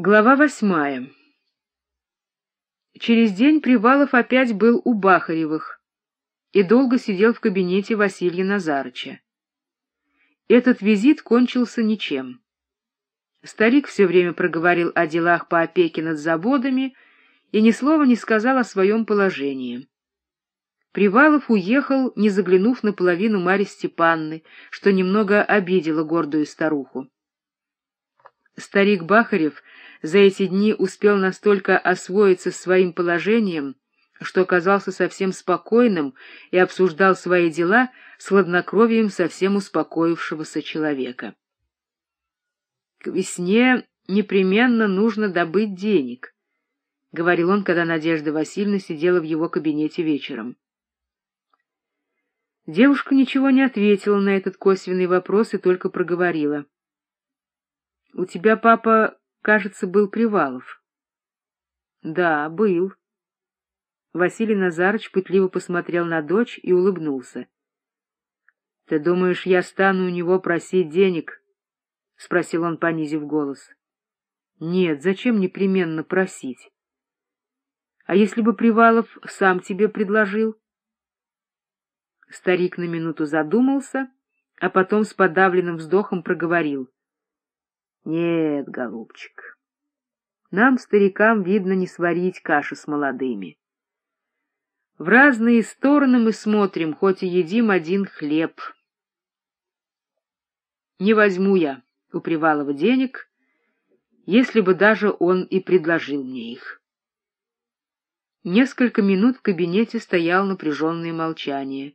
Глава восьмая Через день Привалов опять был у Бахаревых и долго сидел в кабинете Василия Назарыча. Этот визит кончился ничем. Старик все время проговорил о делах по опеке над заводами и ни слова не сказал о своем положении. Привалов уехал, не заглянув на половину Марьи Степанны, что немного обидело гордую старуху. Старик Бахарев за эти дни успел настолько освоиться своим положением, что оказался совсем спокойным и обсуждал свои дела с хладнокровием совсем успокоившегося человека. — К весне непременно нужно добыть денег, — говорил он, когда Надежда Васильевна сидела в его кабинете вечером. Девушка ничего не ответила на этот косвенный вопрос и только проговорила. — У тебя, папа, кажется, был Привалов. — Да, был. Василий Назарыч пытливо посмотрел на дочь и улыбнулся. — Ты думаешь, я стану у него просить денег? — спросил он, понизив голос. — Нет, зачем непременно просить? — А если бы Привалов сам тебе предложил? Старик на минуту задумался, а потом с подавленным вздохом проговорил. — Нет, голубчик, нам, старикам, видно не сварить каши с молодыми. В разные стороны мы смотрим, хоть и едим один хлеб. Не возьму я у Привалова денег, если бы даже он и предложил мне их. Несколько минут в кабинете стоял напряженное молчание,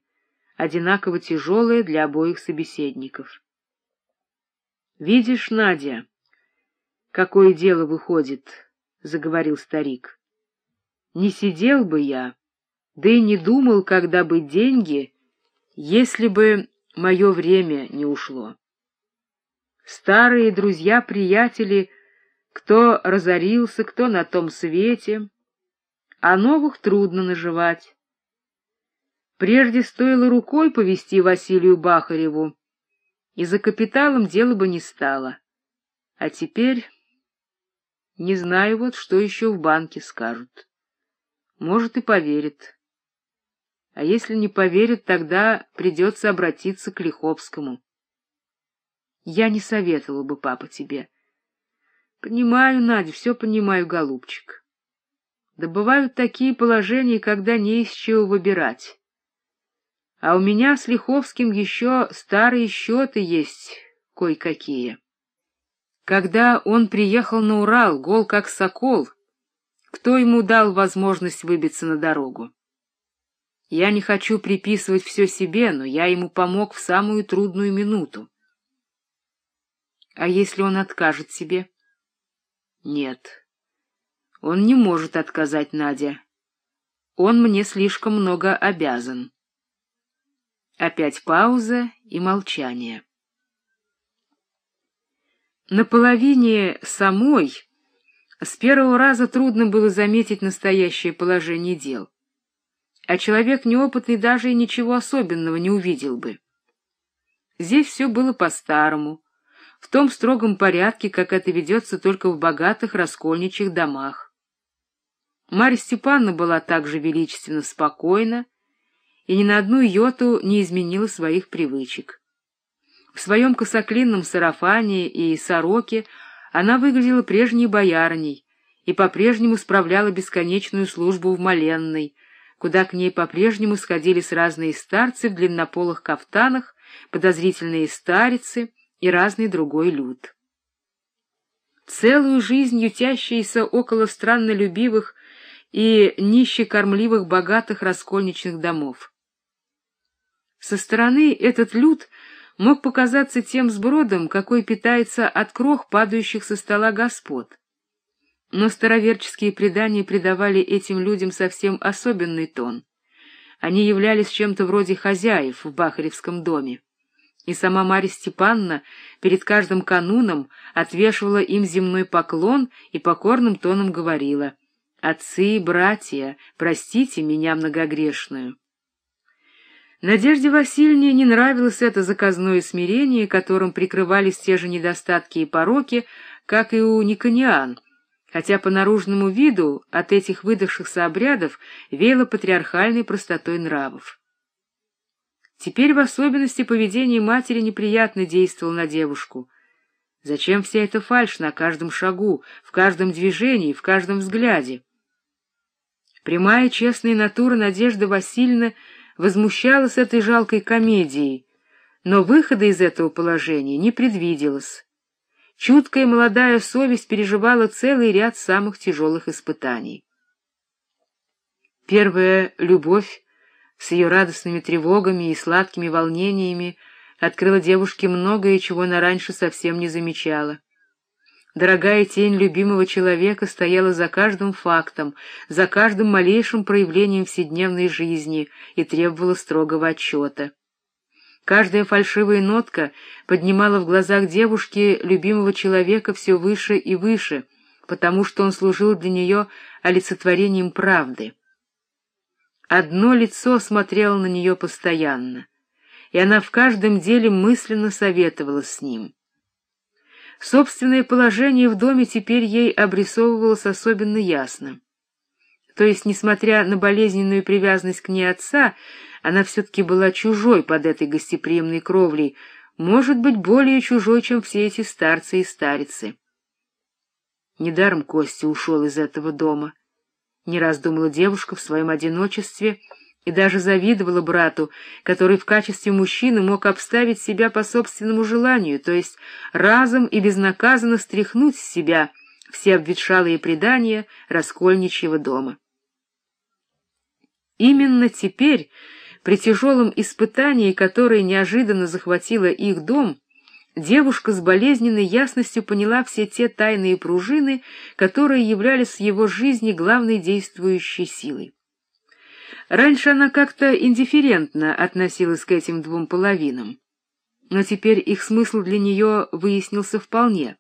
одинаково тяжелое для обоих собеседников. — Видишь, Надя, какое дело выходит, — заговорил старик. — Не сидел бы я, да и не думал, когда бы деньги, если бы мое время не ушло. Старые друзья-приятели, кто разорился, кто на том свете, а новых трудно наживать. Прежде стоило рукой повести Василию Бахареву, и за капиталом дело бы не стало. А теперь не знаю вот, что еще в банке скажут. Может, и поверит. А если не поверит, тогда придется обратиться к Лиховскому. Я не советовала бы, папа, тебе. Понимаю, Надя, все понимаю, голубчик. Да бывают такие положения, когда не из чего выбирать. А у меня с Лиховским еще старые счеты есть кое-какие. Когда он приехал на Урал, гол как сокол, кто ему дал возможность выбиться на дорогу? Я не хочу приписывать все себе, но я ему помог в самую трудную минуту. А если он откажет себе? Нет. Он не может отказать Надя. Он мне слишком много обязан. Опять пауза и молчание. На половине самой с первого раза трудно было заметить настоящее положение дел а человек неопытный даже и ничего особенного не увидел бы. Здесь все было по-старому, в том строгом порядке, как это ведется только в богатых раскольничьих домах. Марья Степановна была также величественно спокойна и ни на одну йоту не изменила своих привычек. В своем косоклинном сарафане и сороке она выглядела прежней боярней и по-прежнему справляла бесконечную службу в Маленной, куда к ней по-прежнему сходились разные старцы в длиннополых кафтанах, подозрительные старицы и разный другой люд. Целую жизнь ютящиеся около страннолюбивых и нищекормливых богатых раскольничных домов. Со стороны этот люд мог показаться тем сбродом, какой питается от крох, падающих со стола господ. Но староверческие предания придавали этим людям совсем особенный тон. Они являлись чем-то вроде хозяев в Бахаревском доме. И сама Марья Степановна перед каждым кануном отвешивала им земной поклон и покорным тоном говорила «Отцы и братья, простите меня многогрешную». Надежде Васильевне не нравилось это заказное смирение, которым прикрывались те же недостатки и пороки, как и у Никониан — хотя по наружному виду от этих выдохшихся обрядов веяло патриархальной простотой нравов. Теперь в особенности поведение матери неприятно действовало на девушку. Зачем вся эта фальшь на каждом шагу, в каждом движении, в каждом взгляде? Прямая честная натура Надежды Васильевны возмущалась этой жалкой комедией, но выхода из этого положения не предвиделось. Чуткая молодая совесть переживала целый ряд самых тяжелых испытаний. Первая любовь с ее радостными тревогами и сладкими волнениями открыла девушке многое, чего она раньше совсем не замечала. Дорогая тень любимого человека стояла за каждым фактом, за каждым малейшим проявлением вседневной жизни и требовала строгого отчета. Каждая фальшивая нотка поднимала в глазах девушки любимого человека все выше и выше, потому что он служил для нее олицетворением правды. Одно лицо смотрело на нее постоянно, и она в каждом деле мысленно советовала с ним. Собственное положение в доме теперь ей обрисовывалось особенно ясно. То есть, несмотря на болезненную привязанность к ней отца, она все-таки была чужой под этой гостеприимной кровлей, может быть, более чужой, чем все эти старцы и старицы. Недаром Костя ушел из этого дома. Не раз думала девушка в своем одиночестве и даже завидовала брату, который в качестве мужчины мог обставить себя по собственному желанию, то есть разом и безнаказанно стряхнуть с себя все обветшалые предания раскольничьего дома. Именно теперь при тяжелом испытании, которое неожиданно захватило их дом, девушка с болезненной ясностью поняла все те тайные пружины, которые являлись в его жизни главной действующей силой. Раньше она как-то индифферентно относилась к этим двум половинам, но теперь их смысл для нее выяснился вполне.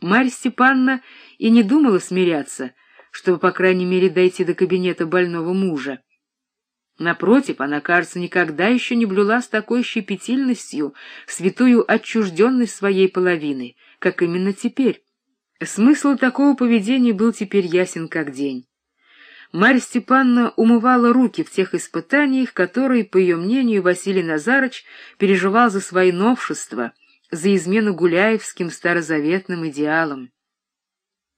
Марья Степановна и не думала смиряться, чтобы, по крайней мере, дойти до кабинета больного мужа. Напротив, она, кажется, никогда еще не блюла с такой щепетильностью святую отчужденность своей половины, как именно теперь. Смысл такого поведения был теперь ясен как день. Марья Степановна умывала руки в тех испытаниях, которые, по ее мнению, Василий Назарыч переживал за свои новшества, за измену гуляевским старозаветным идеалам.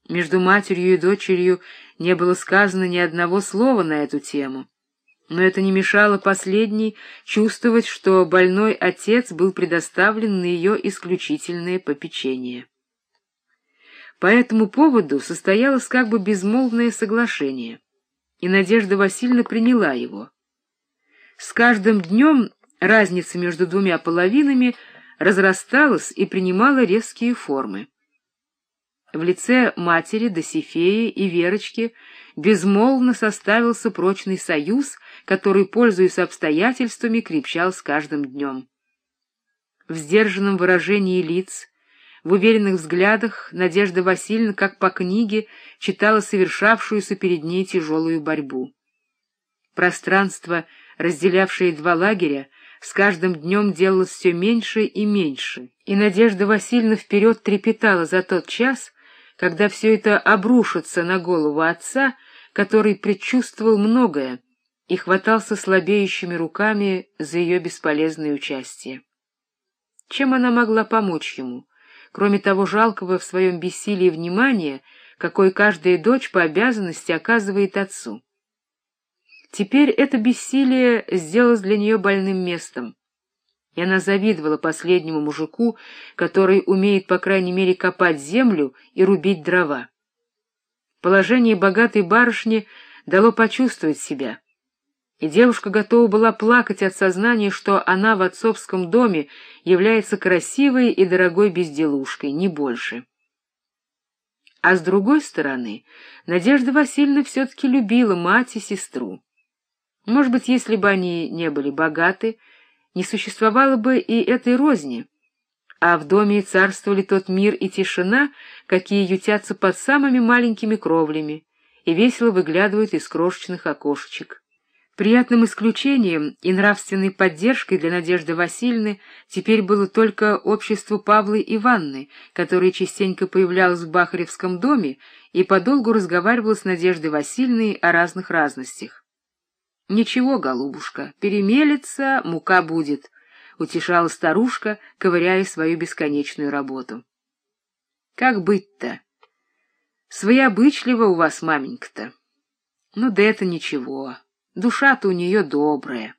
Между матерью и дочерью не было сказано ни одного слова на эту тему но это не мешало последней чувствовать, что больной отец был предоставлен на ее исключительное попечение. По этому поводу состоялось как бы безмолвное соглашение, и Надежда Васильевна приняла его. С каждым днем разница между двумя половинами разрасталась и принимала резкие формы. В лице матери Досифеи и Верочки безмолвно составился прочный союз, который, пользуясь обстоятельствами, крепчал с каждым днем. В сдержанном выражении лиц, в уверенных взглядах Надежда Васильевна, как по книге, читала совершавшуюся перед ней тяжелую борьбу. Пространство, разделявшее два лагеря, с каждым днем делалось все меньше и меньше, и Надежда Васильевна вперед трепетала за тот час, когда все это обрушится на голову отца, который предчувствовал многое и хватался слабеющими руками за ее бесполезное участие. Чем она могла помочь ему, кроме того жалкого в своем бессилии внимания, какой каждая дочь по обязанности оказывает отцу? Теперь это бессилие сделалось для нее больным местом и она завидовала последнему мужику, который умеет, по крайней мере, копать землю и рубить дрова. Положение богатой барышни дало почувствовать себя, и девушка готова была плакать от сознания, что она в отцовском доме является красивой и дорогой безделушкой, не больше. А с другой стороны, Надежда Васильевна все-таки любила мать и сестру. Может быть, если бы они не были богаты, не существовало бы и этой розни, а в доме царствовали тот мир и тишина, какие ютятся под самыми маленькими кровлями и весело выглядывают из крошечных окошечек. Приятным исключением и нравственной поддержкой для Надежды Васильевны теперь было только общество Павлы Ивановны, которая частенько появлялась в Бахаревском доме и подолгу разговаривала с Надеждой Васильевной о разных разностях. «Ничего, голубушка, перемелется, мука будет», — утешала старушка, ковыряя свою бесконечную работу. «Как быть-то? Своеобычливо у вас, маменька-то. Ну да это ничего». Душа-то у нее добрая.